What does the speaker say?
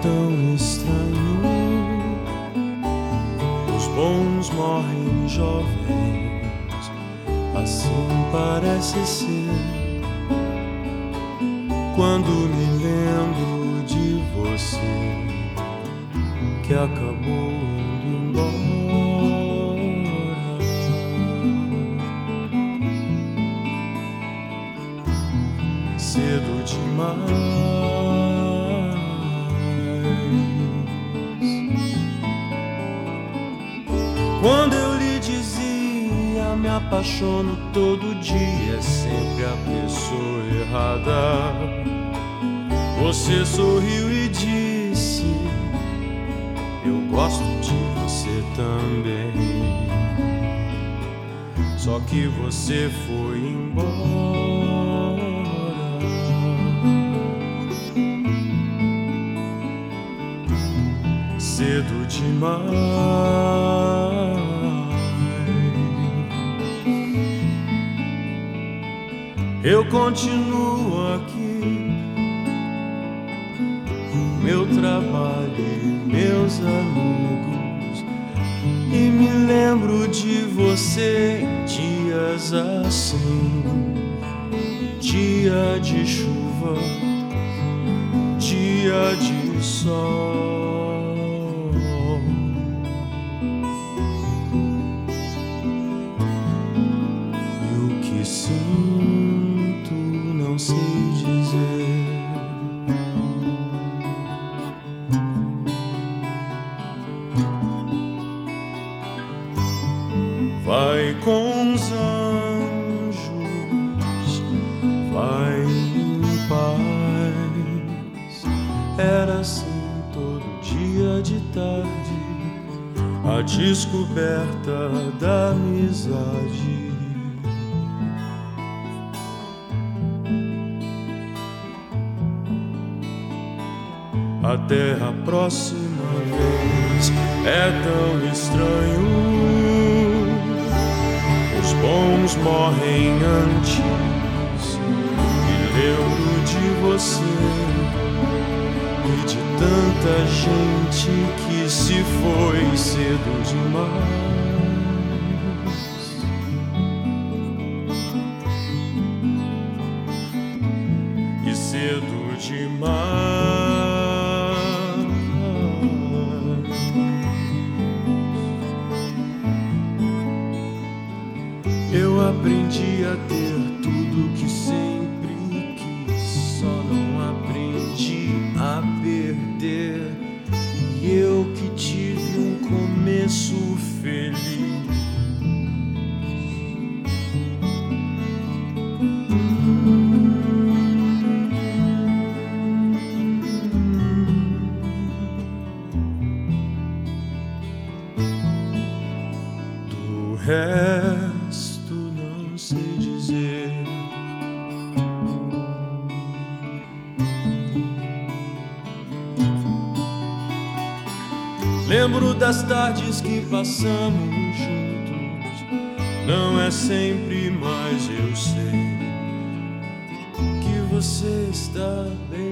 tão estranho. Os bons morrem jovens, assim parece ser. Quando me lembro de você, que acabou indo embora. Cedo demais. Apaixono todo dia, é sempre a pessoa errada. Você sorriu e disse: Eu gosto de você também. Só que você foi embora. Cedo demais. Eu continuo aqui, meu trabalho e meus amigos, e me lembro de você em dias assim, dia de chuva, dia de sol. E o que sinto Era assim todo dia de tarde, a descoberta da amizade. Até a próxima vez é tão estranho. Os bons morrem antes. Me lembro de você e tanta gente que se foi cedo demais. E cedo demais. Eu aprendi a ter tudo que sempre começo feliz. Resto Lembro das tardes que passamos juntos. Não é sempre, mas eu sei que você está bem